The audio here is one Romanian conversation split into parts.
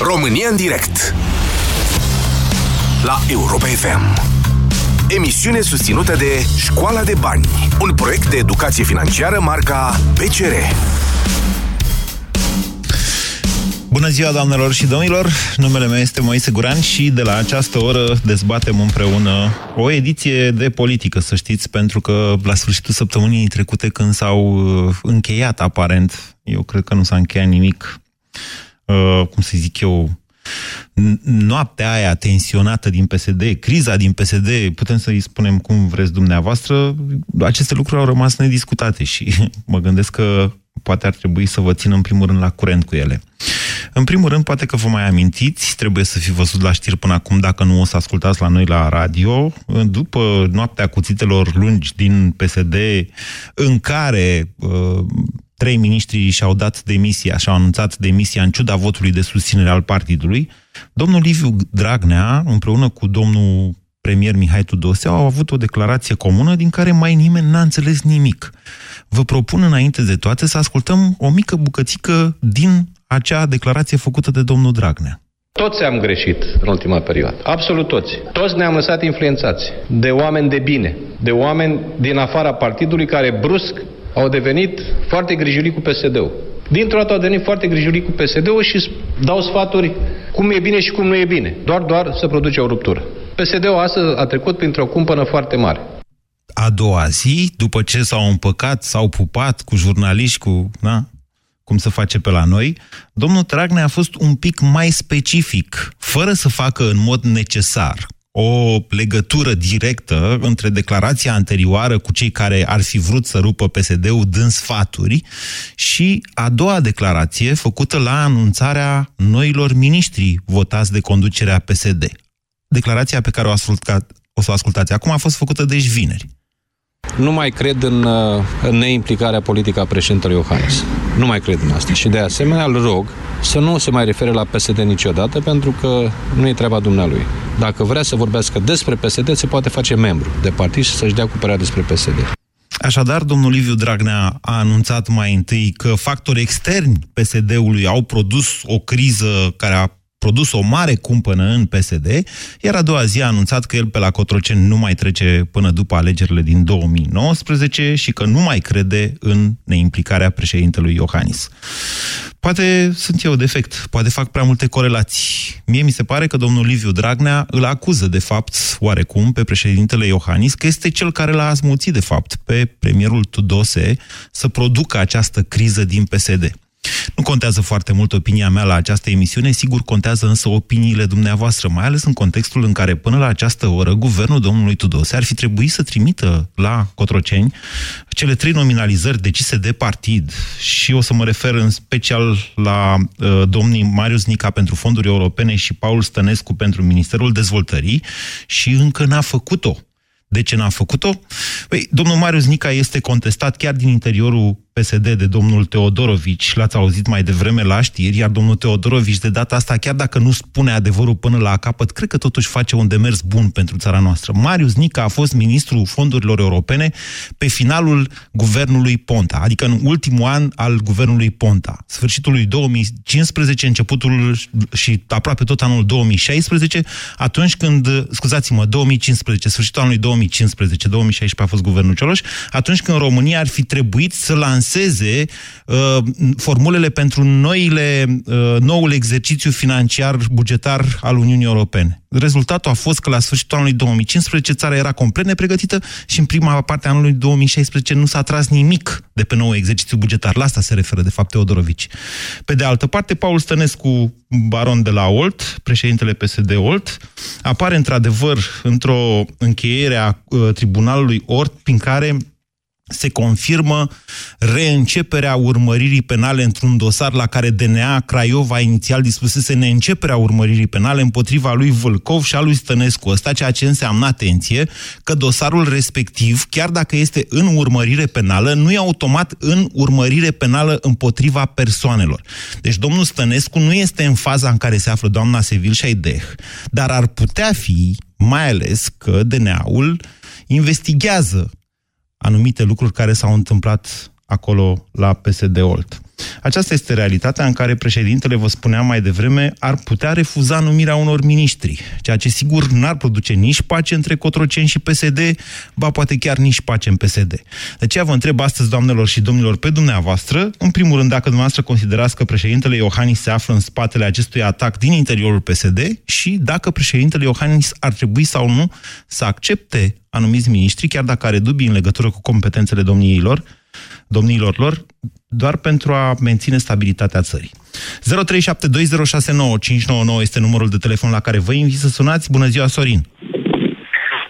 România în direct. La Europa FM Emisiune susținută de Școala de Bani Un proiect de educație financiară marca PCR Bună ziua, doamnelor și domnilor! Numele meu este Moise Guran și de la această oră dezbatem împreună o ediție de politică, să știți, pentru că la sfârșitul săptămânii trecute, când s-au uh, încheiat, aparent, eu cred că nu s-a încheiat nimic, uh, cum să zic eu, noaptea aia tensionată din PSD, criza din PSD, putem să-i spunem cum vreți dumneavoastră, aceste lucruri au rămas nediscutate și mă gândesc că poate ar trebui să vă țin în primul rând la curent cu ele. În primul rând, poate că vă mai amintiți, trebuie să fi văzut la știri până acum, dacă nu o să ascultați la noi la radio, după noaptea cuțitelor lungi din PSD, în care uh, trei miniștri și-au dat demisia, și-au anunțat demisia în ciuda votului de susținere al partidului, domnul Liviu Dragnea, împreună cu domnul premier Mihai Tudose, au avut o declarație comună din care mai nimeni n-a înțeles nimic. Vă propun înainte de toate să ascultăm o mică bucățică din acea declarație făcută de domnul Dragnea. Toți am greșit în ultima perioadă. Absolut toți. Toți ne-am lăsat influențați de oameni de bine, de oameni din afara partidului care brusc au devenit foarte grijuli cu PSD-ul. Dintr-o dată au devenit foarte grijuli cu PSD-ul și dau sfaturi cum e bine și cum nu e bine. Doar, doar să produce o ruptură. PSD-ul astăzi a trecut printr-o cumpănă foarte mare. A doua zi, după ce s-au împăcat, s-au pupat cu jurnaliști, cu... Na, cum se face pe la noi, domnul Dragnea a fost un pic mai specific, fără să facă în mod necesar o legătură directă între declarația anterioară cu cei care ar fi vrut să rupă PSD-ul dând sfaturi și a doua declarație făcută la anunțarea noilor miniștri votați de conducerea PSD. Declarația pe care o, ascultat, o să o ascultați acum a fost făcută deci vineri. Nu mai cred în, uh, în neimplicarea politică a președintelui Iohannis. Nu mai cred în asta. Și de asemenea îl rog să nu se mai refere la PSD niciodată, pentru că nu e treaba dumnealui. Dacă vrea să vorbească despre PSD, se poate face membru de partid și să-și dea cu părerea despre PSD. Așadar, domnul Liviu Dragnea a anunțat mai întâi că factori externi PSD-ului au produs o criză care a produs o mare cumpănă în PSD, iar a doua zi a anunțat că el pe la Cotroceni nu mai trece până după alegerile din 2019 și că nu mai crede în neimplicarea președintelui Iohannis. Poate sunt eu defect, poate fac prea multe corelații. Mie mi se pare că domnul Liviu Dragnea îl acuză, de fapt, oarecum, pe președintele Iohannis, că este cel care l-a asmuțit, de fapt, pe premierul Tudose să producă această criză din PSD. Nu contează foarte mult opinia mea la această emisiune, sigur contează însă opiniile dumneavoastră, mai ales în contextul în care până la această oră guvernul domnului Tudose ar fi trebuit să trimită la Cotroceni cele trei nominalizări decise de partid și o să mă refer în special la uh, domnii Marius Nica pentru fonduri europene și Paul Stănescu pentru Ministerul Dezvoltării și încă n-a făcut-o. De ce n-a făcut-o? Păi, domnul Marius Nica este contestat chiar din interiorul PSD de domnul Teodorovici, l-ați auzit mai devreme la știri, iar domnul Teodorovici de data asta, chiar dacă nu spune adevărul până la capăt, cred că totuși face un demers bun pentru țara noastră. Marius Nica a fost ministrul fondurilor europene pe finalul guvernului Ponta, adică în ultimul an al guvernului Ponta, sfârșitul lui 2015, începutul și aproape tot anul 2016, atunci când, scuzați-mă, 2015, sfârșitul anului 2015, 2016 a fost guvernul Cioloș, atunci când România ar fi trebuit să lanseze lanseze uh, formulele pentru noile, uh, noul exercițiu financiar bugetar al Uniunii Europene. Rezultatul a fost că la sfârșitul anului 2015 țara era complet nepregătită și în prima parte a anului 2016 nu s-a tras nimic de pe nou exercițiu bugetar. La asta se referă, de fapt, Teodorovici. Pe de altă parte, Paul Stănescu, baron de la Olt, președintele PSD Olt, apare într-adevăr într-o încheiere a uh, tribunalului Ort, prin care se confirmă reînceperea urmăririi penale într-un dosar la care DNA Craiova inițial dispusese neînceperea urmăririi penale împotriva lui Vâlcov și a lui Stănescu. Ăsta ceea ce înseamnă, atenție, că dosarul respectiv, chiar dacă este în urmărire penală, nu e automat în urmărire penală împotriva persoanelor. Deci domnul Stănescu nu este în faza în care se află doamna Sevil și Șaideh, dar ar putea fi, mai ales că DNA-ul investigează anumite lucruri care s-au întâmplat acolo la PSD Olt. Aceasta este realitatea în care președintele, vă spuneam mai devreme, ar putea refuza numirea unor miniștri, ceea ce sigur n-ar produce nici pace între Cotroceni și PSD, ba poate chiar nici pace în PSD. De aceea vă întreb astăzi, doamnelor și domnilor, pe dumneavoastră, în primul rând, dacă dumneavoastră considerați că președintele Iohannis se află în spatele acestui atac din interiorul PSD și dacă președintele Iohannis ar trebui sau nu să accepte anumiți miniștri, chiar dacă are dubii în legătură cu competențele domniilor, domniilor lor, doar pentru a menține stabilitatea țării. 0372069599 este numărul de telefon la care vă invit să sunați. Bună ziua, Sorin!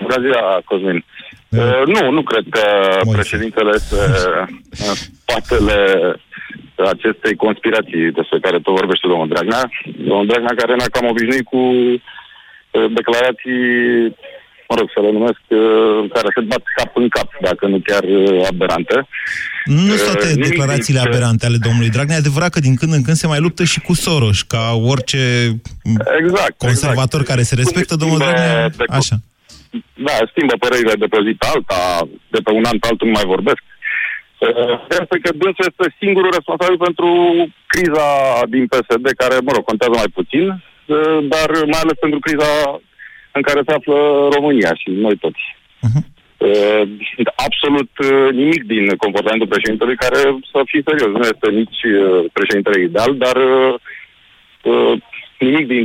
Bună ziua, Cosmin! Uh, nu, nu cred că Moise. președintele este în spatele acestei conspirații despre care tot vorbește domnul Dragnea. Domnul Dragnea care ne-a cam obișnuit cu declarații mă rog, să le numesc, uh, care se bat cap în cap, dacă nu chiar uh, aberante. Nu sunt toate uh, declarațiile nimic, aberante ale domnului Dragnea. E adevărat că din când în când se mai luptă și cu Soros, ca orice exact, conservator exact. care se respectă, domnul Dragnea, de, așa. Da, schimbă părerile de pe zi pe alta, de pe un an pe altul nu mai vorbesc. Este că dânsul este singurul responsabil pentru criza din PSD, care, mă rog, contează mai puțin, dar mai ales pentru criza în care se află România și noi toți. Uh-huh. Absolut uh, nimic din comportamentul președintelui care, să fie serios, nu este nici uh, președintele ideal, dar uh, nimic din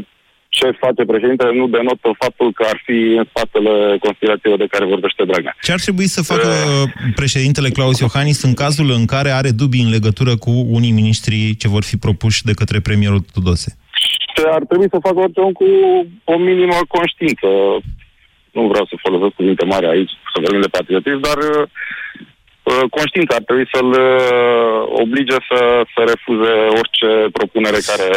ce face președintele nu denotă faptul că ar fi în spatele conspirațiilor de care vorbește Dragnea. Ce ar trebui să facă uh, președintele Claus Iohannis în cazul în care are dubii în legătură cu unii miniștri ce vor fi propuși de către premierul Tudose? Ar trebui să facă orice om cu o minimă conștiință. Nu vreau să folosesc cuvinte mari aici, să vorbim de patriotism, dar uh, uh, conștiința ar trebui să-l uh, oblige să, să refuze orice propunere care...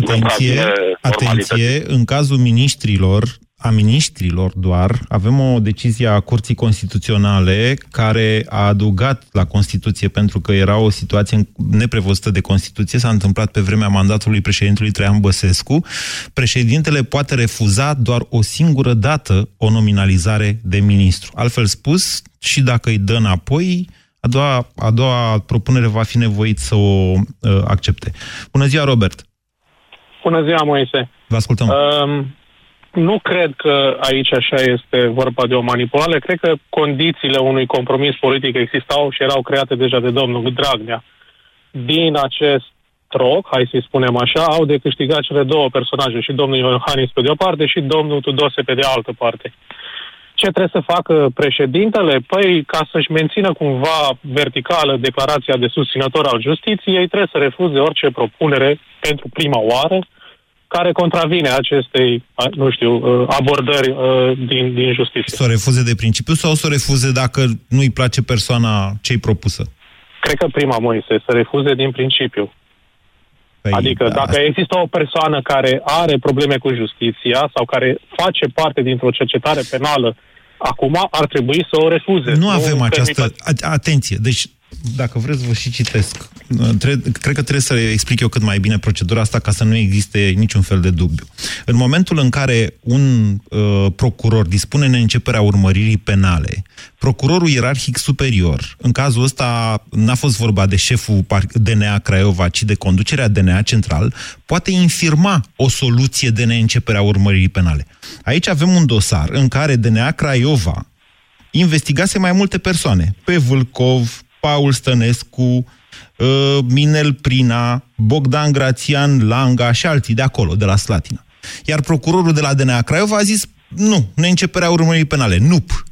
Atenție, atenție, în cazul ministrilor, a ministrilor doar, avem o decizie a Curții Constituționale care a adăugat la Constituție, pentru că era o situație neprevăzută de Constituție, s-a întâmplat pe vremea mandatului președintelui Traian Băsescu, președintele poate refuza doar o singură dată o nominalizare de ministru. Altfel spus, și dacă îi dă înapoi, a doua, a doua propunere va fi nevoit să o uh, accepte. Bună ziua, Robert! Bună ziua, Moise! Vă ascultăm! Um, nu cred că aici așa este vorba de o manipulare. Cred că condițiile unui compromis politic existau și erau create deja de domnul Dragnea. Din acest troc, hai să-i spunem așa, au de câștigat cele două personaje, și domnul Iohannis pe de o parte și domnul Tudose pe de altă parte. Ce trebuie să facă președintele? Păi, ca să-și mențină cumva verticală declarația de susținător al justiției, trebuie să refuze orice propunere pentru prima oară, care contravine acestei, nu știu, uh, abordări uh, din, din justiție. Să o refuze de principiu sau să o refuze dacă nu-i place persoana cei propusă? Cred că prima, Moise, să refuze din principiu. Păi, adică da. dacă există o persoană care are probleme cu justiția sau care face parte dintr-o cercetare penală acum, ar trebui să o refuze. Nu, nu avem această... Atenție, deci dacă vreți, vă și citesc. Cred că trebuie să explic eu cât mai bine procedura asta ca să nu existe niciun fel de dubiu. În momentul în care un uh, procuror dispune în începerea urmăririi penale, procurorul ierarhic superior, în cazul ăsta n-a fost vorba de șeful DNA Craiova, ci de conducerea DNA central, poate infirma o soluție de neînceperea urmăririi penale. Aici avem un dosar în care DNA Craiova investigase mai multe persoane, pe Vâlcov, Paul Stănescu, uh, Minel Prina, Bogdan Grațian Langa și alții de acolo, de la Slatina. Iar procurorul de la DNA Craiova a zis, nu, neînceperea urmării penale, NUP.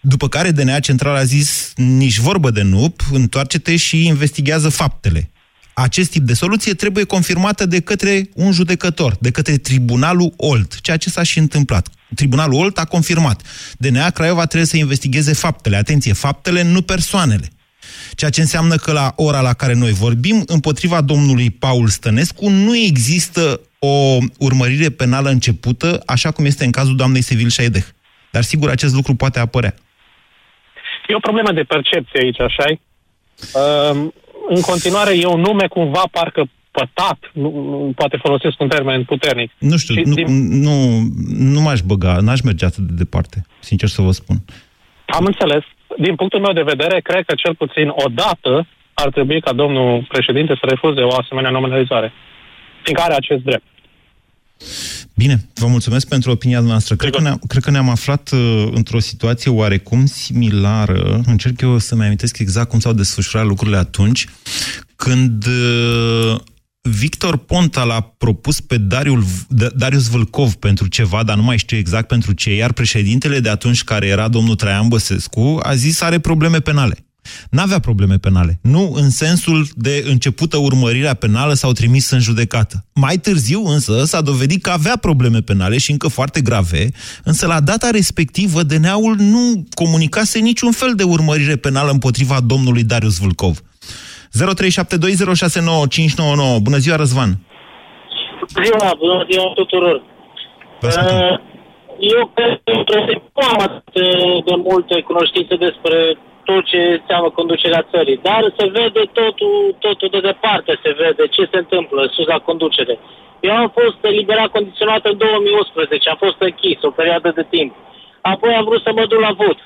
După care DNA Central a zis, nici vorbă de NUP, întoarce-te și investigează faptele. Acest tip de soluție trebuie confirmată de către un judecător, de către Tribunalul Olt, ceea ce s-a și întâmplat. Tribunalul Olt a confirmat. DNA Craiova trebuie să investigeze faptele. Atenție, faptele, nu persoanele. Ceea ce înseamnă că la ora la care noi vorbim, împotriva domnului Paul Stănescu, nu există o urmărire penală începută, așa cum este în cazul doamnei Sevil Șaideh. Dar sigur, acest lucru poate apărea. E o problemă de percepție aici, așa uh, În continuare, e un nume cumva parcă pătat, nu, nu poate folosesc un termen puternic. Nu știu, nu, din... nu, nu m-aș băga, n-aș merge atât de departe, sincer să vă spun. Am înțeles din punctul meu de vedere, cred că cel puțin o dată ar trebui ca domnul președinte să refuze o asemenea nominalizare, fiindcă are acest drept. Bine, vă mulțumesc pentru opinia noastră. Cred că, ne cred că ne-am aflat uh, într-o situație oarecum similară. Încerc eu să-mi amintesc exact cum s-au desfășurat lucrurile atunci, când uh, Victor Ponta l-a propus pe Dariul, Darius Vâlcov pentru ceva, dar nu mai știu exact pentru ce, iar președintele de atunci, care era domnul Traian Băsescu, a zis are probleme penale. N-avea probleme penale. Nu în sensul de începută urmărirea penală sau trimis în judecată. Mai târziu însă s-a dovedit că avea probleme penale și încă foarte grave, însă la data respectivă DNA-ul nu comunicase niciun fel de urmărire penală împotriva domnului Darius Vulcov. 0372069599. Bună ziua, Răzvan! Ziua, bună ziua tuturor! Uh, eu cred că nu am atât de multe cunoștințe despre tot ce înseamnă conducerea țării, dar se vede totul, totul de departe, se vede ce se întâmplă sus la conducere. Eu am fost eliberat condiționat în 2011, am fost închis o perioadă de timp. Apoi am vrut să mă duc la vot.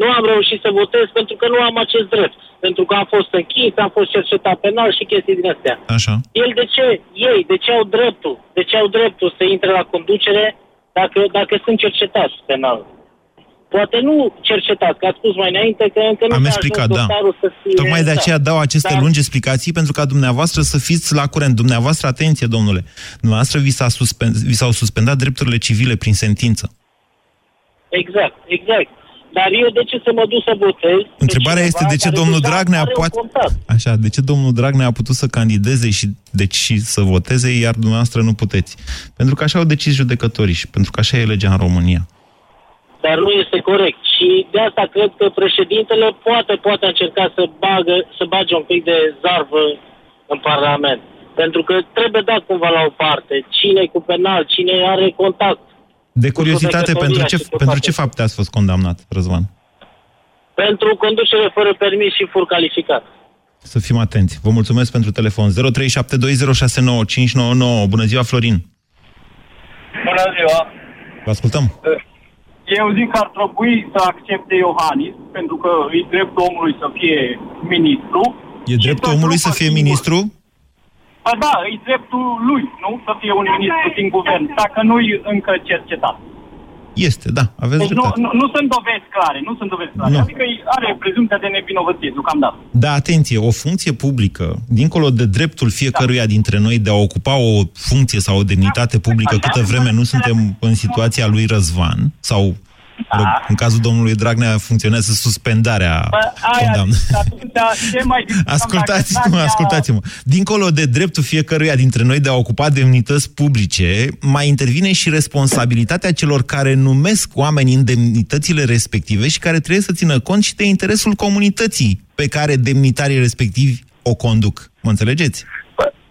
Nu am reușit să votez pentru că nu am acest drept. Pentru că am fost închis, am fost cercetat penal și chestii din astea. Așa. El de ce? Ei, de ce au dreptul? De ce au dreptul să intre la conducere dacă, dacă sunt cercetați penal? Poate nu cercetați, că ați spus mai înainte că încă nu Am explicat, da. să fie... Tocmai de aceea dau aceste Dar... lungi explicații pentru ca dumneavoastră să fiți la curent. Dumneavoastră, atenție, domnule, dumneavoastră vi, s-a suspend, vi s-au suspendat drepturile civile prin sentință. Exact, exact. Dar eu de ce să mă duc să votez? Întrebarea este de ce domnul Dragnea poate... Așa, de ce domnul Dragnea a putut să candideze și deci și să voteze, iar dumneavoastră nu puteți? Pentru că așa au decis judecătorii și pentru că așa e legea în România dar nu este corect. Și de asta cred că președintele poate, poate încerca să, bagă, să bage un pic de zarvă în Parlament. Pentru că trebuie dat cumva la o parte. Cine e cu penal, cine are contact. De curiozitate, pentru ce, pentru ce fapte ați fost condamnat, Răzvan? Pentru conducere fără permis și fur calificat. Să fim atenți. Vă mulțumesc pentru telefon. 0372069599. Bună ziua, Florin. Bună ziua. Vă ascultăm. Uh eu zic că ar trebui să accepte Iohannis, pentru că e dreptul omului să fie ministru. E dreptul omului să fie ministru? Ba da, e dreptul lui, nu? Să fie un ministru din guvern, dacă nu-i încă cercetat. Este, da, aveți deci dreptate. Nu, nu, nu sunt dovezi clare, nu sunt dovezi clare. Nu. Adică are prezumția de nevinovăție, deocamdată. Da, atenție, o funcție publică, dincolo de dreptul fiecăruia da. dintre noi de a ocupa o funcție sau o demnitate publică câtă vreme nu suntem în situația lui Răzvan sau da. În cazul domnului Dragnea funcționează suspendarea Ascultați-mă, ascultați-mă. Dincolo de dreptul fiecăruia dintre noi de a ocupa demnități publice, mai intervine și responsabilitatea celor care numesc oamenii în demnitățile respective și care trebuie să țină cont și de interesul comunității pe care demnitarii respectivi o conduc. Mă înțelegeți?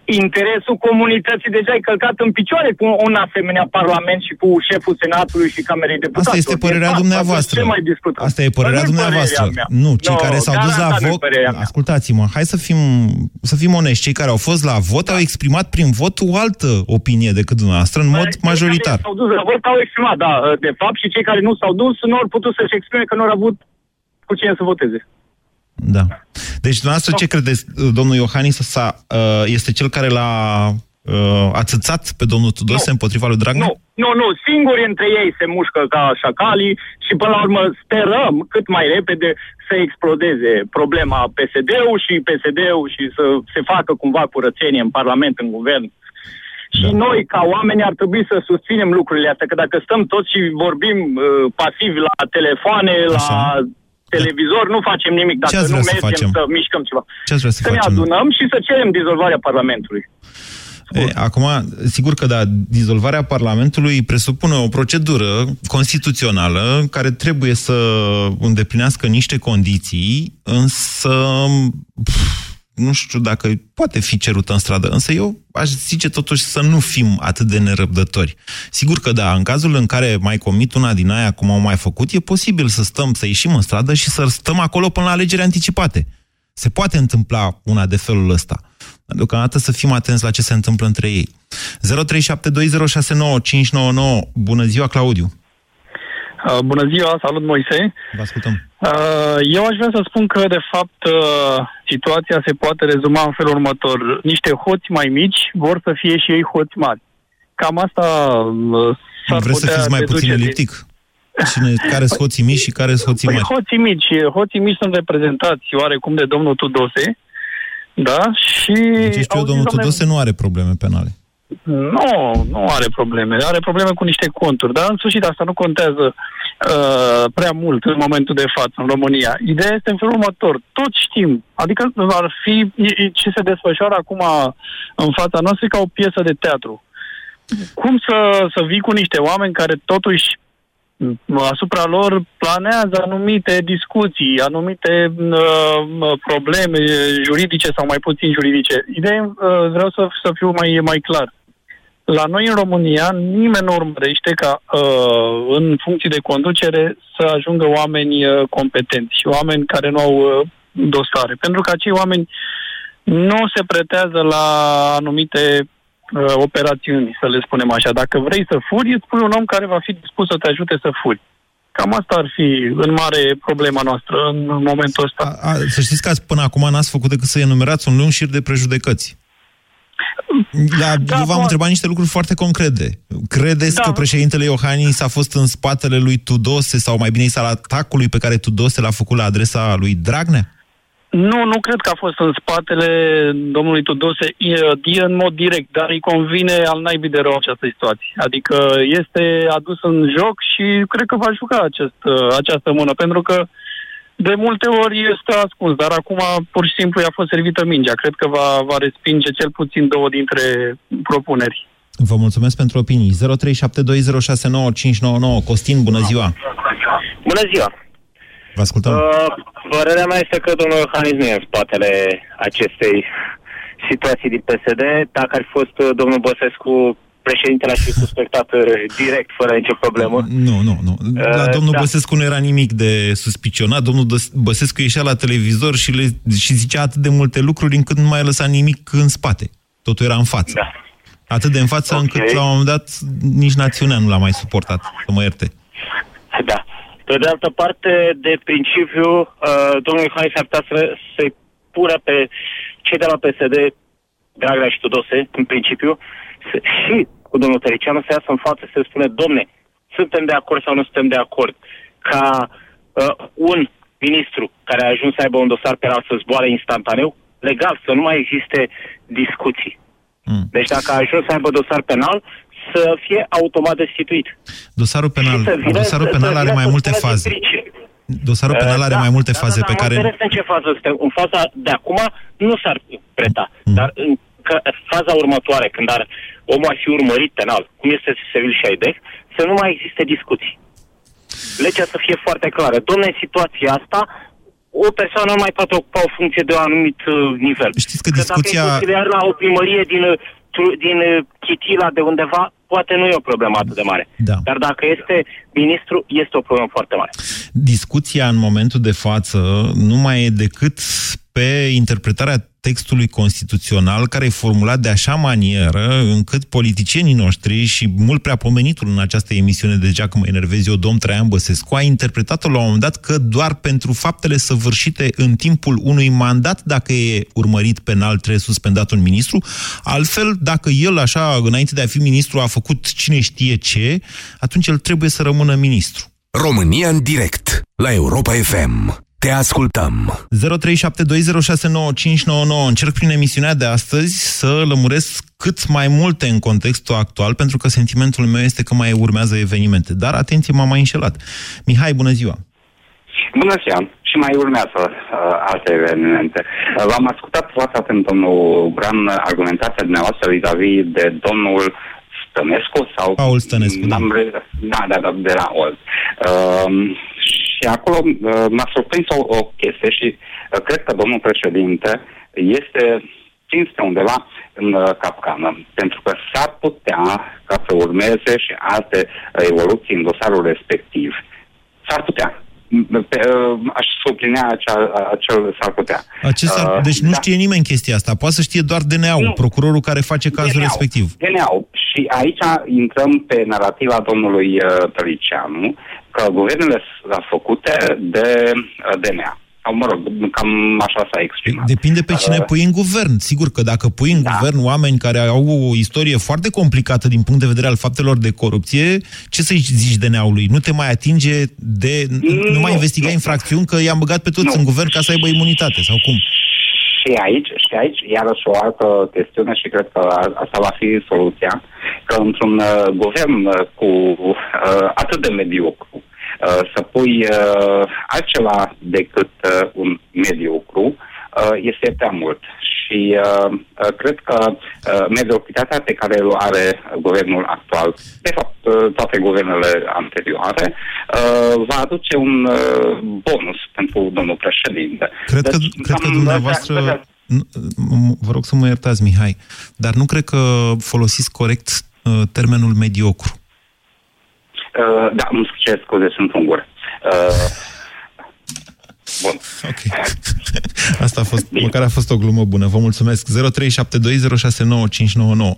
Interesul comunității deja e călcat în picioare cu un asemenea parlament și cu șeful Senatului și Camerei Deputaților. Asta este părerea de dumneavoastră. Ce mai discutăm? Asta e părerea păi dumneavoastră. Nu, cei no, care s-au dus la vot... Ascultați-mă, hai să fim, să fim onești. Cei care au fost la vot au exprimat prin vot o altă opinie decât dumneavoastră, în mod păi, majoritar. s-au dus la vot au exprimat, da, de fapt, și cei care nu s-au dus nu au putut să-și exprime că nu au avut cu cine să voteze. Da. Deci, dumneavoastră, ce credeți, domnul Iohannis uh, este cel care l-a uh, ațățat pe domnul Tudose nu. împotriva lui Dragnea? Nu, nu, nu. Singuri între ei se mușcă ca șacalii și, până la urmă, sperăm cât mai repede să explodeze problema PSD-ul și PSD-ul și să se facă cumva curățenie în Parlament, în Guvern. Și da. noi, ca oameni, ar trebui să susținem lucrurile astea, că dacă stăm toți și vorbim uh, pasiv la telefoane, Așa. la televizor, nu facem nimic dacă nu mergem să, facem? să mișcăm ceva. Ce vrea să, să facem? ne adunăm și să cerem dizolvarea Parlamentului. E, acum, sigur că da, dizolvarea Parlamentului presupune o procedură constituțională care trebuie să îndeplinească niște condiții, însă pf, nu știu dacă poate fi cerută în stradă, însă eu aș zice totuși să nu fim atât de nerăbdători. Sigur că da, în cazul în care mai comit una din aia, cum au mai făcut, e posibil să stăm, să ieșim în stradă și să stăm acolo până la alegeri anticipate. Se poate întâmpla una de felul ăsta. Deocamdată să fim atenți la ce se întâmplă între ei. 0372069599. Bună ziua, Claudiu! Uh, bună ziua, salut Moise. Vă ascultăm. Uh, eu aș vrea să spun că, de fapt, uh, situația se poate rezuma în felul următor. Niște hoți mai mici vor să fie și ei hoți mari. Cam asta uh, s-ar Vreți să putea fiți mai deduce puțin din- eliptic? Cine, care sunt hoții mici și care sunt hoții Păi mari? hoții mici, hoții mici sunt reprezentați oarecum de domnul Tudose, da? Și... Deci știu eu, au domnul zis, "Dom'le, Tudose nu are probleme penale. Nu, nu are probleme. Are probleme cu niște conturi, dar în sfârșit asta nu contează uh, prea mult în momentul de față în România. Ideea este în felul următor. Toți știm, adică ar fi ce se desfășoară acum în fața noastră e ca o piesă de teatru. Cum să, să vii cu niște oameni care totuși m, asupra lor planează anumite discuții, anumite uh, probleme juridice sau mai puțin juridice. Ideea, uh, vreau să, să fiu mai, mai clar. La noi în România nimeni nu urmărește ca uh, în funcții de conducere să ajungă oameni uh, competenți și oameni care nu au uh, dosare. Pentru că acei oameni nu se pretează la anumite uh, operațiuni, să le spunem așa. Dacă vrei să furi, îți pui un om care va fi dispus să te ajute să furi. Cam asta ar fi în mare problema noastră în momentul ăsta. A, a, să știți că ați, până acum n-ați făcut decât să enumerați un lung șir de prejudecăți. La, Da, eu v-am poate. întrebat niște lucruri foarte concrete. Credeți Da. că președintele Iohannis a fost în spatele lui Tudose, sau mai bine zis al atacului pe care Tudose l-a făcut la adresa lui Dragnea? Nu, nu cred că a fost în spatele domnului Tudose e, în mod direct, dar îi convine al naibii de rău această situație. Adică este adus în joc și cred că va juca acest, această mână, pentru că de multe ori este ascuns, dar acum pur și simplu i-a fost servită mingea. Cred că va, va respinge cel puțin două dintre propuneri. Vă mulțumesc pentru opinii. 0372069599. Costin, bună ziua! Bună ziua! Vă ascultăm. Uh, părerea mea este că domnul Iohannis nu e în spatele acestei situații din PSD. Dacă ar fi fost uh, domnul Băsescu, președintele ar fi suspectat uh, direct, fără nicio problemă. Nu, nu, nu. La Uh, domnul da. Băsescu nu era nimic de suspicionat. Domnul Dăs- Băsescu ieșea la televizor și, le, și zicea atât de multe lucruri încât nu mai lăsa nimic în spate. Totul era în față. Da. Atât de în față Ok. încât la un moment dat nici națiunea nu l-a mai suportat, să mă ierte. Da. Pe de altă parte, de principiu, uh, domnul Iohannis ar putea să, să-i pună pe cei de la PSD, Dragnea și Tudose, în principiu, să, și cu domnul Tăricianu să iasă în față să spune, domne, suntem de acord sau nu suntem de acord ca uh, un ministru care a ajuns să aibă un dosar penal să zboare instantaneu, legal, să nu mai existe discuții. Mm. Deci dacă a ajuns să aibă dosar penal, să fie automat destituit. Dosarul Și să penal, vină- dosarul să penal are vină mai să multe spună faze. din ce- Dosarul penal are Uh, mai multe da, faze da, da, pe am care... înțeles în ce fază suntem. În faza de acum nu s-ar preta. Mm. Dar în că, faza următoare, când ar, omul ar fi urmărit penal, cum este Sevil și AIDEC, să nu mai existe discuții. Legea să fie foarte clară. Domne, în situația asta, o persoană nu mai poate ocupa o funcție de un anumit uh, nivel. Știți că Dacă discuția- e consilier la o primărie din, uh, tru- din uh, Chitila de undeva, poate nu e o problemă atât de mare. Da. Dar dacă este ministru, este o problemă foarte mare. discuția în momentul de față nu mai e decât pe interpretarea textului constituțional care e formulat de așa manieră încât politicienii noștri și mult prea pomenitul în această emisiune, deja că mă enervez eu, domn Traian Băsescu, a interpretat-o la un moment dat că doar pentru faptele săvârșite în timpul unui mandat, dacă e urmărit penal, trebuie suspendat un ministru, altfel, dacă el așa, înainte de a fi ministru, a făcut cine știe ce, atunci el trebuie să rămână ministru. România în direct la Europa FM. Te ascultăm. 0372069599. Încerc prin emisiunea de astăzi să lămuresc cât mai multe în contextul actual, pentru că sentimentul meu este că mai urmează evenimente. Dar, atenție, m-am mai înșelat. Mihai, bună ziua! Bună ziua! Și mai urmează uh, alte evenimente. Uh, v-am ascultat foarte atent, domnul Bran, argumentația dumneavoastră vis-a-vis de domnul Stănescu sau... Paul Stănescu, da. N-am re- Da, da, da, de la Old. Uh, și acolo uh, m-a surprins o, o chestie și uh, cred că domnul președinte este prins pe undeva în uh, capcană, pentru că s-ar putea ca să urmeze și alte uh, evoluții în dosarul respectiv. S-ar putea. M- Pe, uh, aș sublinea acea, acel s-ar putea. Acesta, Uh, deci nu da. știe nimeni chestia asta. Poate să știe doar DNA-ul, Nu. procurorul care face cazul DNA-ul. respectiv. DNA-ul. Și aici intrăm pe narativa domnului uh, Tăricianu, că guvernele sunt făcute de uh, DNA. Sau, mă rog, cam așa s-a exprimat. Depinde pe cine Uh, pui în guvern. Sigur că dacă pui în Da. guvern oameni care au o istorie foarte complicată din punct de vedere al faptelor de corupție, ce să-i zici DNA-ului? Nu te mai atinge de... Nu, mai investiga infracțiuni că i-am băgat pe toți Nu. în guvern ca să aibă imunitate, sau cum? Și aici, și aici, iarăși o altă chestiune și cred că a- asta va fi soluția, că într-un uh, guvern uh, cu uh, atât de mediocru, uh, să pui uh, altceva decât uh, un mediocru, uh, este prea mult. Și uh, uh, cred că uh, mediocritatea pe care o are guvernul actual, de fapt uh, toate guvernele anterioare, uh, va aduce un uh, bonus pentru domnul președinte. Cred că, Deci, cred că am- dumneavoastră... da, da, nu- m- Vă rog să mă iertați, Mihai, dar nu cred că folosiți corect uh, termenul mediocru. Uh, da, îmi cer scuze, sunt ungur. Uh, bun. Ok. Asta a fost, măcar a fost o glumă bună. Vă mulțumesc. 0372069599.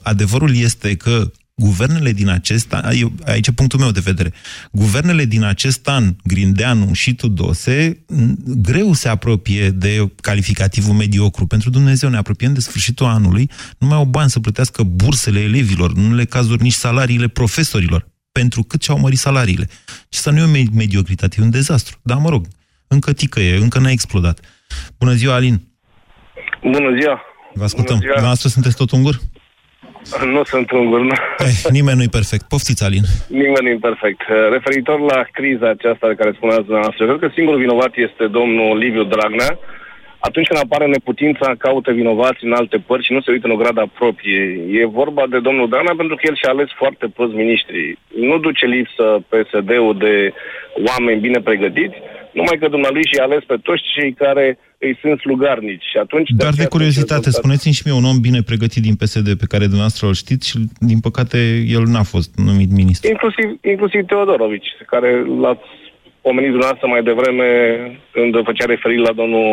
Adevărul este că guvernele din acest an, ai- aici e punctul meu de vedere, guvernele din acest an, Grindeanu și Tudose, m, greu se apropie de calificativul mediocru. Pentru Dumnezeu ne apropiem de sfârșitul anului, nu mai au bani să plătească bursele elevilor, în unele cazuri nici salariile profesorilor, pentru cât și-au mărit salariile. Și să nu e o me- mediocritate, e un dezastru. Dar mă rog, încă ticăie, încă n-a explodat. Bună ziua, Alin! Bună ziua! Vă ascultăm. Bună ziua. Dumneavoastră sunteți tot ungur? Nu sunt ungur, nu. Eh, nimeni nu-i perfect. Poftiți, Alin. Nimeni nu e perfect. Referitor la criza aceasta de care spuneați dumneavoastră, cred că singurul vinovat este domnul Liviu Dragnea. Atunci când apare neputința, caută vinovați în alte părți și nu se uită în o gradă proprie. E vorba de domnul Dragnea pentru că el și-a ales foarte prost miniștri. Nu duce lipsă PSD-ul de oameni bine pregătiți, numai că dumnealui și-a ales pe toți cei care îi sunt slugarnici. Și atunci, Dar de aceea curiozitate, rezultat- spuneți-mi și mie un om bine pregătit din PSD pe care dumneavoastră îl știți și, din păcate, el n-a fost numit ministru. Inclusiv, inclusiv Teodorovici, care l-ați pomenit dumneavoastră mai devreme când făcea referire la domnul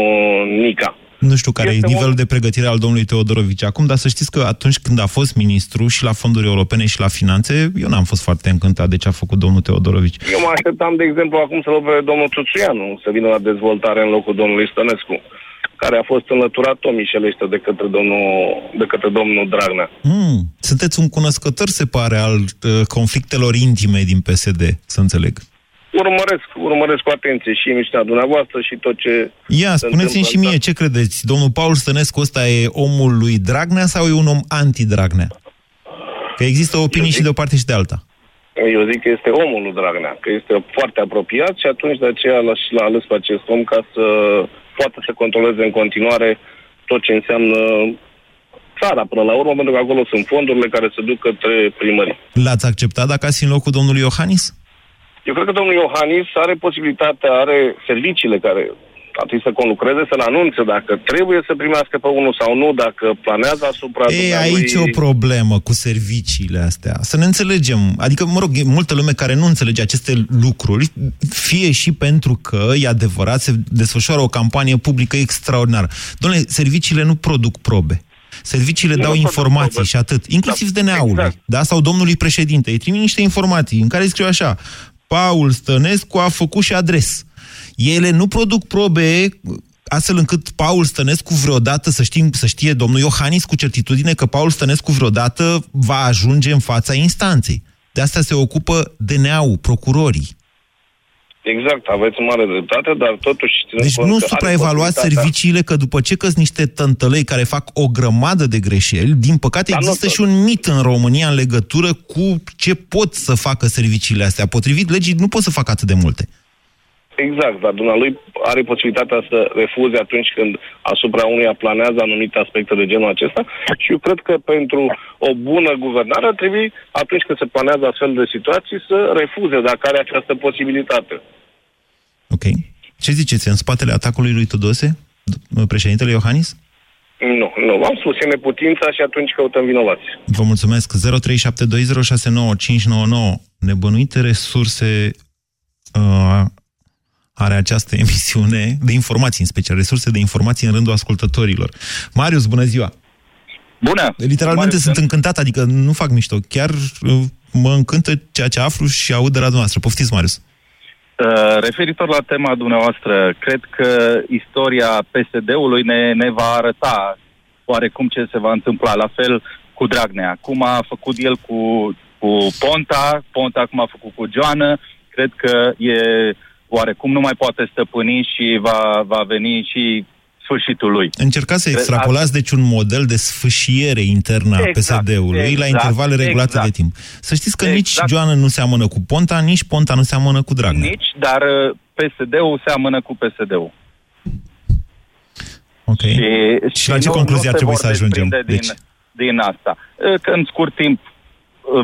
Nica. Nu știu care Este e nivelul un- de pregătire al domnului Teodorovici acum, dar să știți că atunci când a fost ministru și la fonduri europene și la finanțe, eu n-am fost foarte încântat de ce a făcut domnul Teodorovici. Eu mă așteptam, de exemplu, acum să-l văd pe domnul Tuțuianu să vină la dezvoltare în locul domnului Stănescu, care a fost înlăturat tomișelește de către domnul, de către domnul Dragnea. Hmm, sunteți un cunoscător, se pare, al uh, conflictelor intime din PSD, să înțeleg. Urmăresc, urmăresc cu atenție și emisiunea dumneavoastră și tot ce... Ia, se spuneți-mi și întâmplă mie, ce credeți? Domnul Paul Stănescu ăsta e omul lui Dragnea sau e un om anti-Dragnea? Că există opinii și de o parte și de alta. Eu zic că este omul lui Dragnea, că este foarte apropiat și atunci de aceea l-a, și l-a ales pe acest om ca să poată să controleze în continuare tot ce înseamnă țara până la urmă, pentru că acolo sunt fondurile care se duc către primării. L-ați acceptat dacă ați fi în locul domnului Iohannis? Eu cred că domnul Iohannis are posibilitatea, are serviciile care ar trebui să conlucreze, să-l anunțe dacă trebuie să primească pe unul sau nu, dacă planează asupra E, dumnealui. aici e o problemă cu serviciile astea. Să ne înțelegem. Adică, mă rog, e multă lume care nu înțelege aceste lucruri, fie și pentru că, e adevărat, se desfășoară o campanie publică extraordinară. Domnule, serviciile nu produc probe. Serviciile Nu dau produc informații probe. și atât, inclusiv Da, DNA-ului, exact. da? sau domnului președinte. Îi trimit niște informații în care scriu așa, Paul Stănescu a făcut și adres. Ele nu produc probe astfel încât Paul Stănescu vreodată să, știm, să știe domnul Iohannis cu certitudine că Paul Stănescu vreodată va ajunge în fața instanței. De asta se ocupă DNA-ul, procurorii. Exact, aveți mare dreptate, dar totuși... ținând Deci cont nu că are supraevaluați posibilitatea- serviciile că după ce că niște tântălăi care fac o grămadă de greșeli, din păcate Dar nu există tot. și un mit în România în legătură cu ce pot să facă serviciile astea. Potrivit legii nu pot să facă atât de multe. Exact, dar dumnealui are posibilitatea să refuze atunci când asupra unuia planează anumite aspecte de genul acesta și eu cred că pentru o bună guvernare ar trebui, atunci când se planează astfel de situații, să refuze dacă are această posibilitate. Ok. Ce ziceți în spatele atacului lui Tudose, d- președintele Iohannis? Nu, nu, am spus, e neputința și atunci căutăm vinovați. Vă mulțumesc. 0372069599. Nebănuite resurse uh, are această emisiune de informații, în special resurse de informații în rândul ascultătorilor. Marius, bună ziua! Bună! Literalmente Marius, sunt încântat, adică nu fac mișto. Chiar uh, mă încântă ceea ce aflu și aud de la dumneavoastră. Poftiți, Marius. Uh, referitor la tema dumneavoastră, cred că istoria PSD-ului ne, ne va arăta oarecum ce se va întâmpla. La fel cu Dragnea. Cum a făcut el cu, cu Ponta, Ponta cum a făcut cu Joană, cred că e oarecum nu mai poate stăpâni și va, va veni și sfârșitul lui. Încercați să extrapolați, deci, un model de sfâșiere internă a exact, PSD-ului exact, la intervale regulate exact. de timp. Să știți că exact. nici Joană nu seamănă cu Ponta, nici Ponta nu seamănă cu Dragnea. Nici, dar uh, PSD-ul seamănă cu PSD-ul. Ok. Și, și, și la ce concluzie ar trebui să ajungem? Din, deci... din asta. Uh, că în scurt timp uh,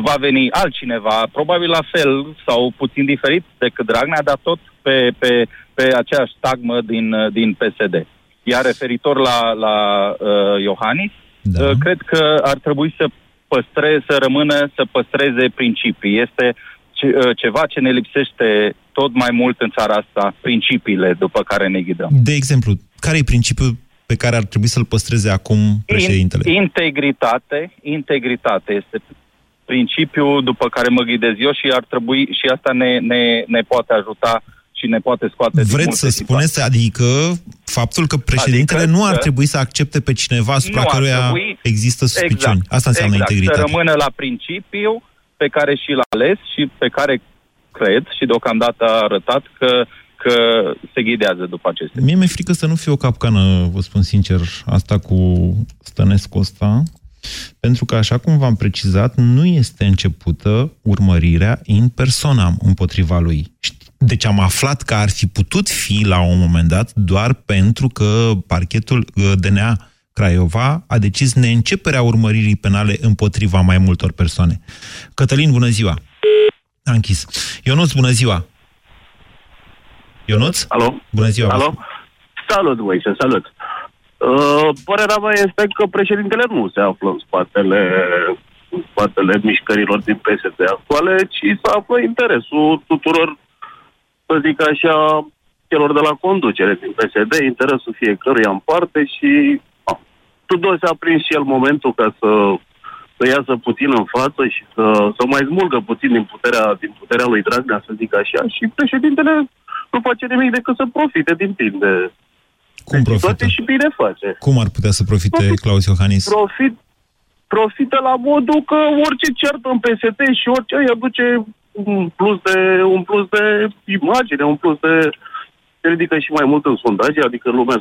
va veni altcineva, probabil la fel sau puțin diferit decât Dragnea, dar tot pe, pe, pe aceeași stagmă din, din PSD. Iar referitor la, la uh, Iohannis, da. uh, cred că ar trebui să păstreze, să rămână, să păstreze principii. Este ce, uh, ceva ce ne lipsește tot mai mult în țara asta, principiile după care ne ghidăm. De exemplu, care e principiul pe care ar trebui să-l păstreze acum președintele? Integritate. Integritate este principiul după care mă ghidez eu și ar trebui și asta ne, ne, ne poate ajuta uh, și ne poate scoate Vreți să spuneți, adică faptul că președintele adică nu ar trebui să accepte pe cineva asupra căruia trebui, există suspiciuni. Exact, Asta înseamnă exact, integritate. Să rămână la principiu pe care și l-a ales și pe care cred și deocamdată a arătat că că se ghidează după acestea. Mie mi-e frică să nu fie o capcană, vă spun sincer, asta cu Stănescu ăsta, pentru că, așa cum v-am precizat, nu este începută urmărirea in personam împotriva lui. Deci am aflat că ar fi putut fi la un moment dat doar pentru că parchetul uh, DNA Craiova a decis neînceperea urmăririi penale împotriva mai multor persoane. Cătălin, bună ziua! A închis. Ionuț, bună ziua! Ionuț? Alo? Bună ziua! Alo? Salut, Moise, salut! Uh, părerea mea este că președintele nu se află în spatele, în spatele mișcărilor din PSD actuale, ci se află interesul tuturor să zic așa, celor de la conducere din PSD, interesul fiecăruia în parte și a, Tudor s-a prins și el momentul ca să, să iasă puțin în față și să, să mai smulgă puțin din puterea, din puterea lui Dragnea, să zic așa, și președintele nu face nimic decât să profite din timp de, cum profită? și bine face. Cum ar putea să profite profit, Claus Iohannis? Profit, profită la modul că orice certă în PSD și orice îi aduce un plus de, un plus de imagine, un plus de... Se ridică și mai mult în sondaje, adică lumea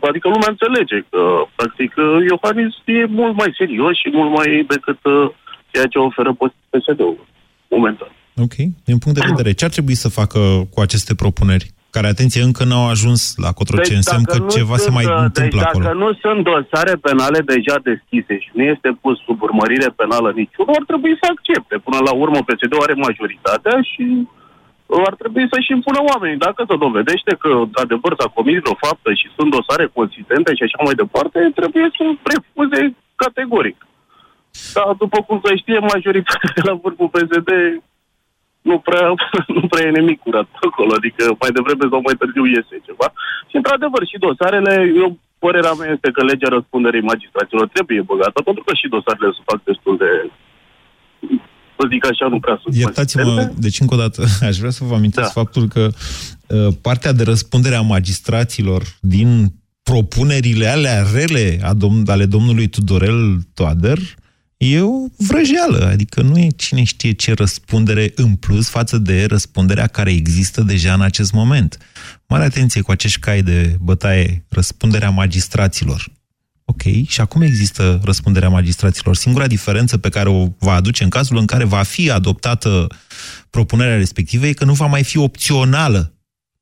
Adică lumea înțelege că, practic, Iohannis e mult mai serios și mult mai decât uh, ceea ce oferă PSD-ul momentan. Ok. Din punct de vedere, ce ar trebui să facă cu aceste propuneri? Care, atenție, încă n-au ajuns la Cotroceni, deci, înseamnă că ceva sunt, se mai deci întâmplă deci acolo. dacă nu sunt dosare penale deja deschise și nu este pus sub urmărire penală niciunul, ar trebui să accepte. Până la urmă, PSD-ul are majoritatea și ar trebui să-și impună oamenii. Dacă se dovedește că, adevăr, s-a comis o faptă și sunt dosare consistente și așa mai departe, trebuie să refuze categoric. Dar, după cum se știe, majoritatea de la vârful PSD nu prea, nu prea e nimic curat acolo, adică mai devreme sau mai târziu iese ceva. Și într-adevăr și dosarele, eu părerea mea este că legea răspunderii magistraților trebuie băgată, pentru că și dosarele se fac destul de să zic așa, nu prea sunt Iertați-mă, deci încă o dată, aș vrea să vă amintesc da. faptul că uh, partea de răspundere a magistraților din propunerile alea rele a dom- ale domnului Tudorel Toader e o vrăjeală, adică nu e cine știe ce răspundere în plus față de răspunderea care există deja în acest moment. Mare atenție cu acești cai de bătaie, răspunderea magistraților. Ok, și acum există răspunderea magistraților. Singura diferență pe care o va aduce în cazul în care va fi adoptată propunerea respectivă e că nu va mai fi opțională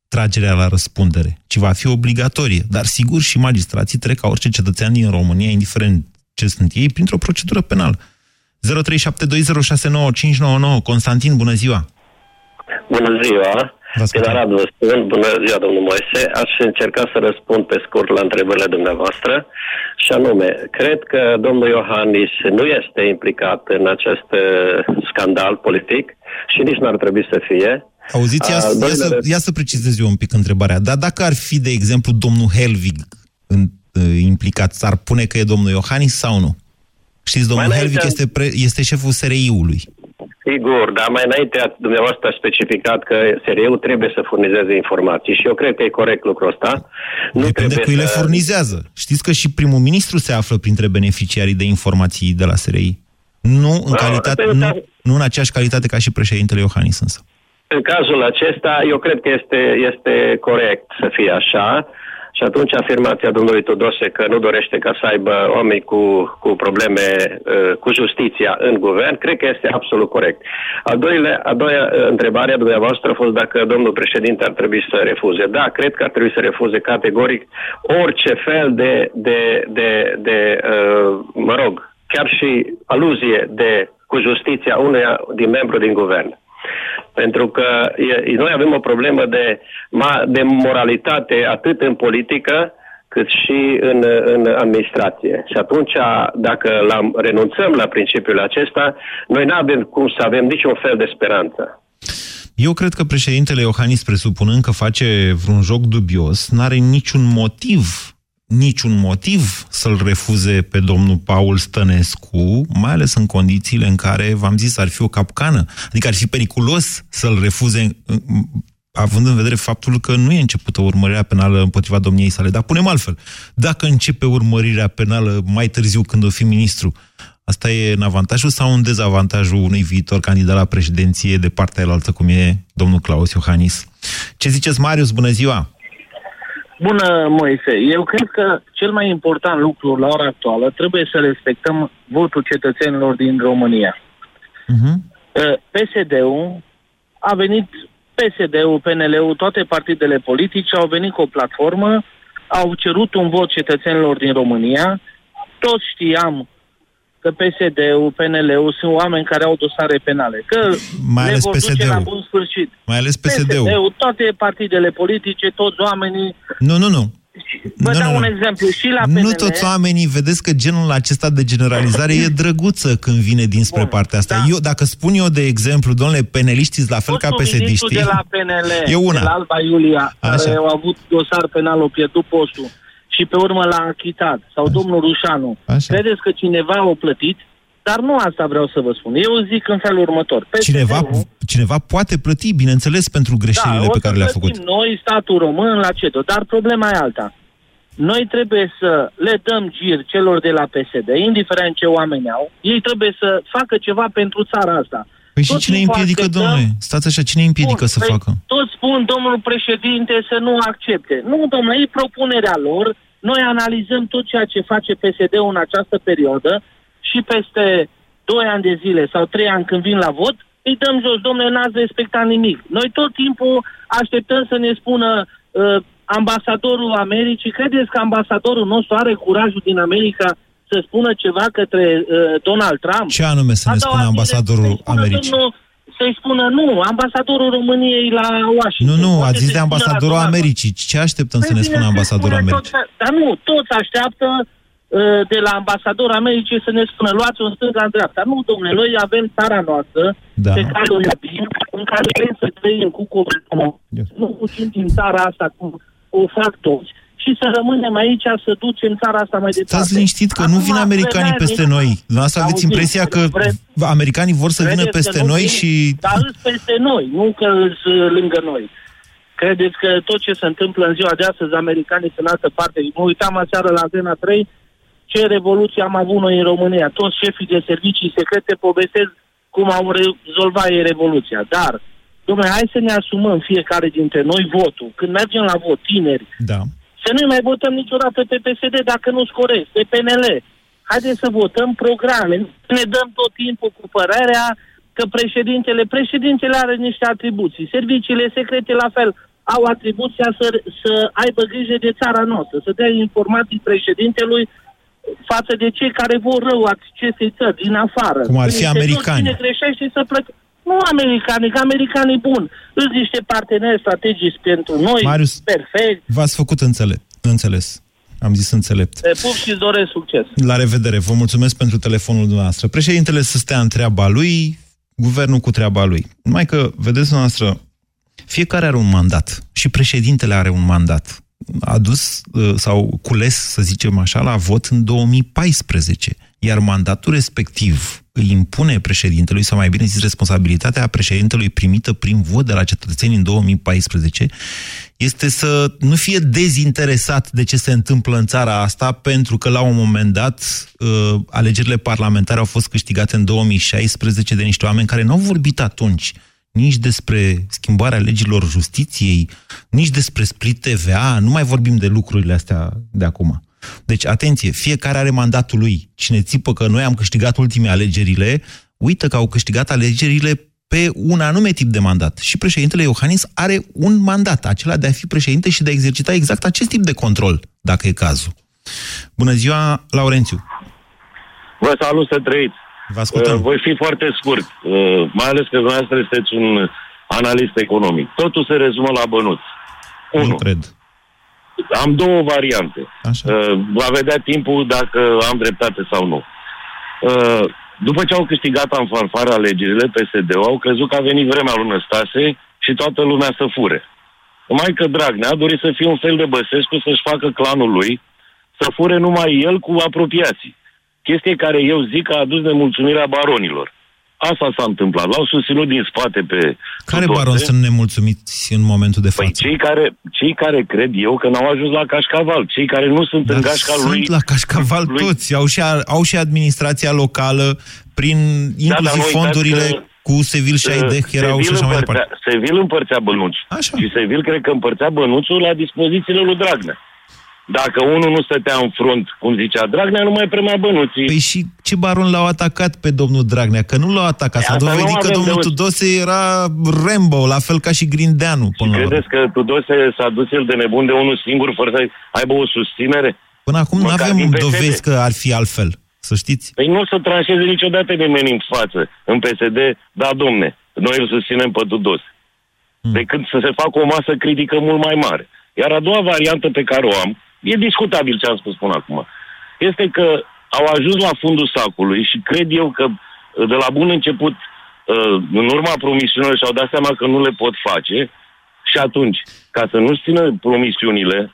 tragerea la răspundere, ci va fi obligatorie. Dar sigur și magistrații trec ca orice cetățean din România, indiferent ce sunt ei, printr-o procedură penală. 0372069599 Constantin, bună ziua! Bună ziua! Din Arad vă spun, bună ziua, domnul Moise. Aș încerca să răspund pe scurt la întrebările dumneavoastră. Și anume, cred că domnul Iohannis nu este implicat în acest uh, scandal politic și nici nu ar trebui să fie. Auziți, ia, ia, să, ia să precizez eu un pic întrebarea. Dar dacă ar fi, de exemplu, domnul Helvig în Uh, implicat, s-ar pune că e domnul Iohannis sau nu? Știți, domnul Helvic este, pre, este șeful SRI-ului. Sigur, dar mai înainte dumneavoastră a specificat că SRE-ul trebuie să furnizeze informații și eu cred că e corect lucrul ăsta. Nu Depinde cui să... le furnizează. Știți că și primul ministru se află printre beneficiarii de informații de la SRI. Nu în, ah, calitate, nu, nu în aceeași calitate ca și președintele Iohannis însă. În cazul acesta, eu cred că este, este corect să fie așa. Și atunci afirmația domnului Tudose că nu dorește ca să aibă oameni cu, cu probleme uh, cu justiția în guvern, cred că este absolut corect. Al doilea, a doua uh, întrebare a dumneavoastră a fost dacă domnul președinte ar trebui să refuze. Da, cred că ar trebui să refuze categoric orice fel de, de, de, de uh, mă rog, chiar și aluzie de cu justiția uneia din membru din guvern. Pentru că e, noi avem o problemă de, de moralitate atât în politică cât și în, în administrație. Și atunci, dacă la, renunțăm la principiul acesta, noi nu avem cum să avem niciun fel de speranță. Eu cred că președintele Iohannis, presupunând că face vreun joc dubios, n-are niciun motiv niciun motiv să-l refuze pe domnul Paul Stănescu, mai ales în condițiile în care, v-am zis, ar fi o capcană. Adică ar fi periculos să-l refuze având în vedere faptul că nu e începută urmărirea penală împotriva domniei sale. Dar punem altfel. Dacă începe urmărirea penală mai târziu când o fi ministru, asta e în avantajul sau în dezavantajul unui viitor candidat la președinție de partea elaltă, cum e domnul Claus Iohannis? Ce ziceți, Marius? Bună ziua! Bună, Moise. Eu cred că cel mai important lucru la ora actuală trebuie să respectăm votul cetățenilor din România. Uh-huh. PSD-ul a venit, PSD-ul, PNL-ul, toate partidele politice au venit cu o platformă, au cerut un vot cetățenilor din România. Toți știam că PSD-ul, PNL-ul sunt oameni care au dosare penale. Că mai ales vor PSD-ul. la bun sfârșit. Mai ales PSD-ul. PSD-ul. Toate partidele politice, toți oamenii... Nu, nu, nu. Vă nu, dau nu, un exemplu. Și la PNL... Nu toți oamenii, vedeți că genul acesta de generalizare e drăguță când vine dinspre Bun, partea asta. Da. Eu, dacă spun eu, de exemplu, domnule, peneliștii la fel Postul ca psd de la PNL, e una. de la Alba Iulia, Așa. care au avut dosar penal, au pierdut postul și pe urmă l-a achitat, sau Așa. domnul Rușanu, Așa. credeți că cineva a plătit? Dar nu asta vreau să vă spun. Eu zic în felul următor. cineva, cineva poate plăti, bineînțeles, pentru greșelile da, pe care le-a făcut. noi, statul român, la CEDO, dar problema e alta. Noi trebuie să le dăm gir celor de la PSD, indiferent ce oameni au, ei trebuie să facă ceva pentru țara asta. Păi și cine îi împiedică, așteptăm... domnule? Stați așa, cine îi împiedică Bun, să păi facă? Toți spun, domnul președinte, să nu accepte. Nu, domnule, e propunerea lor. Noi analizăm tot ceea ce face PSD-ul în această perioadă și peste 2 ani de zile sau 3 ani când vin la vot, îi dăm jos, domnule, n-ați respectat nimic. Noi tot timpul așteptăm să ne spună uh, ambasadorul Americii, credeți că ambasadorul nostru are curajul din America să spună ceva către uh, Donald Trump? Ce anume să ne spună ambasadorul Americii? Domnul, să-i spună nu, ambasadorul României la Washington. Nu, nu, ați zis de ambasadorul Americii. Ce așteptăm să ne spună ambasadorul Americii? dar nu, toți așteaptă Uh, de la ambasadorul Americii să ne spună luați un stânga în dreapta. Nu, domnule, noi avem țara noastră da. pe care o iubim, în care vrem să trăim cu comunitatea. Yes. Nu puțin din țara asta cum o fac toți și să rămânem aici să ducem țara asta mai departe. Stați liniștit că Acum nu vin americanii peste noi. Asta aveți impresia că americanii vor să vină peste noi și... Dar îs peste noi, nu că îs lângă noi. Credeți că tot ce se întâmplă în ziua de astăzi, americanii sunt în altă parte. Mă uitam aseară la Antena 3, ce revoluție am avut noi în România. Toți șefii de servicii secrete povestesc cum au rezolvat ei revoluția. Dar, domnule, hai să ne asumăm fiecare dintre noi votul. Când mergem la vot, tineri, da. Să nu mai votăm niciodată pe PSD dacă nu-s corect, pe PNL. Haideți să votăm programe. Ne dăm tot timpul cu părerea că președintele, președintele are niște atribuții, serviciile secrete la fel au atribuția să, să aibă grijă de țara noastră, să dea informații președintelui față de cei care vor rău acestei țări din afară. Cum ar fi americani. Cine greșește să plăcă. Nu americani, că americanii buni. Îți niște parteneri strategici pentru noi, Marius, perfect. V-ați făcut înțeles. înțeles. Am zis înțelept. Te pup și doresc succes. La revedere. Vă mulțumesc pentru telefonul dumneavoastră. Președintele să stea în treaba lui, guvernul cu treaba lui. Numai că, vedeți dumneavoastră, fiecare are un mandat și președintele are un mandat adus uh, sau cules, să zicem așa, la vot în 2014. Iar mandatul respectiv îi impune președintelui, sau mai bine zis, responsabilitatea președintelui primită prin vot de la cetățeni în 2014, este să nu fie dezinteresat de ce se întâmplă în țara asta, pentru că la un moment dat uh, alegerile parlamentare au fost câștigate în 2016 de niște oameni care nu au vorbit atunci nici despre schimbarea legilor justiției, nici despre split TVA, nu mai vorbim de lucrurile astea de acum. Deci, atenție, fiecare are mandatul lui. Cine țipă că noi am câștigat ultimele alegerile, uită că au câștigat alegerile pe un anume tip de mandat. Și președintele Iohannis are un mandat, acela de a fi președinte și de a exercita exact acest tip de control, dacă e cazul. Bună ziua, Laurențiu! Vă salut să trăiți! Vă ascultăm. Uh, voi fi foarte scurt, uh, mai ales că dumneavoastră sunteți un analist economic. Totul se rezumă la bănuți. Unu. Nu cred. Am două variante. Așa. Uh, va vedea timpul dacă am dreptate sau nu. Uh, după ce au câștigat în fanfară alegerile, PSD-ul au crezut că a venit vremea lui Năstase și toată lumea să fure. Numai că Dragnea a dorit să fie un fel de Băsescu, să-și facă clanul lui, să fure numai el cu apropiații. Chestie care eu zic că a adus de mulțumirea baronilor. Asta s-a întâmplat. L-au susținut din spate pe... Care Tudose. baron sunt nemulțumiți în momentul de Păi față? cei care, cei care cred eu că n-au ajuns la cașcaval, cei care nu sunt în gașca sunt lui... la cașcaval lui- toți. Au și, au și administrația locală, prin inclusiv dar nu uitați fondurile că, cu Sevil și Uh, Aideh erau și Sevil așa mai împărțea- departe. Sevil împărțea bănuți. Așa. Și Sevil cred că împărțea bănuțul la dispozițiile lui Dragnea. Dacă unul nu stătea în front, cum zicea Dragnea, nu mai primea bănuții. Păi și ce baron l-au atacat pe domnul Dragnea? Că nu l-au atacat. S-a Asta nu dovedit că avem domnul de- Tudose era Rambo, la fel ca și Grindeanu. Până la urmă. Credeți că Tudose s-a dus el de nebun de unul singur fără să aibă o susținere? Până acum nu Măcar avem din PSD. dovezi că ar fi altfel. Să știți. Păi nu o să tranșeze niciodată nimeni în față în PSD, da, domne, noi îl susținem pe Tudose. Hmm. Decât să se facă o masă critică mult mai mare. Iar a doua variantă pe care o am, e discutabil ce am spus până acum, este că au ajuns la fundul sacului și cred eu că de la bun început, uh, în urma promisiunilor și-au dat seama că nu le pot face și atunci, ca să nu-și țină promisiunile,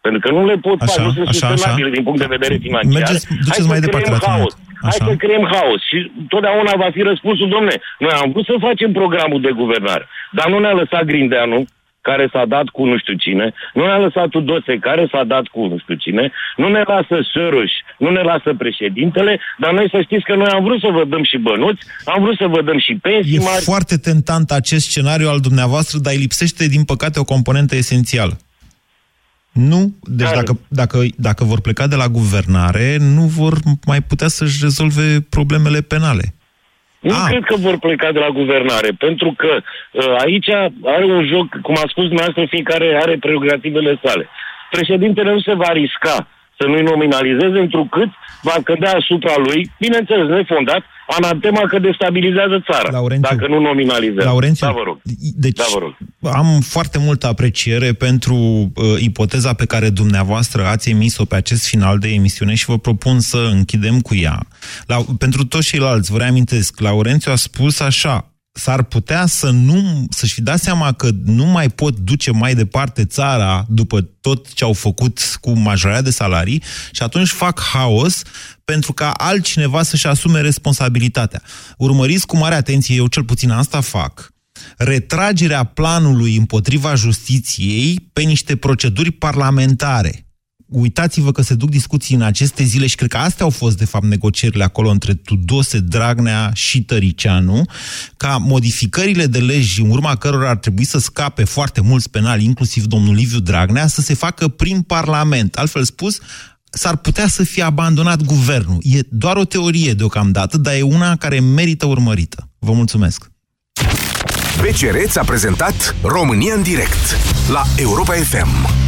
pentru că nu le pot Așa, face, nu sunt așa, sustenabile așa. din punct de vedere financiar. Mergeți- duceți Hai să mai departe, creăm Raționat. haos. Hai Așa. să creăm haos și totdeauna va fi răspunsul, domne, noi am vrut să facem programul de guvernare, dar nu ne-a lăsat Grindeanu, care s-a dat cu nu știu cine, nu ne-a lăsat Tudose, care s-a dat cu nu știu cine, nu ne lasă Soros, nu ne lasă președintele, dar noi să știți că noi am vrut să vă dăm și bănuți, am vrut să vă dăm și pensii E mari. foarte tentant acest scenariu al dumneavoastră, dar îi lipsește, din păcate, o componentă esențială. Nu, deci Care? dacă, dacă, dacă vor pleca de la guvernare, nu vor mai putea să-și rezolve problemele penale. Nu Ah. cred că vor pleca de la guvernare, pentru că uh, aici are un joc, cum a spus dumneavoastră, fiecare are prerogativele sale. Președintele nu se va risca să nu-i nominalizeze, întrucât va cădea asupra lui, bineînțeles, nefondat, anatema că destabilizează țara, Laurențiu. dacă nu nominalizează. Laurențiu, Da, vă rog. Deci, Da, vă rog. am foarte multă apreciere pentru uh, ipoteza pe care dumneavoastră ați emis-o pe acest final de emisiune și vă propun să închidem cu ea. La, pentru toți ceilalți, vă reamintesc, Laurențiu a spus așa, s-ar putea să nu, să-și fi dat seama că nu mai pot duce mai departe țara după tot ce au făcut cu majorarea de salarii și atunci fac haos pentru ca altcineva să-și asume responsabilitatea. Urmăriți cu mare atenție, eu cel puțin asta fac retragerea planului împotriva justiției pe niște proceduri parlamentare. Uitați-vă că se duc discuții în aceste zile și cred că astea au fost, de fapt, negocierile acolo între Tudose, Dragnea și Tăricianu, ca modificările de legi în urma cărora ar trebui să scape foarte mulți penali, inclusiv domnul Liviu Dragnea, să se facă prin Parlament. Altfel spus, s-ar putea să fie abandonat guvernul. E doar o teorie deocamdată, dar e una care merită urmărită. Vă mulțumesc! BCR ți-a prezentat România în direct la Europa FM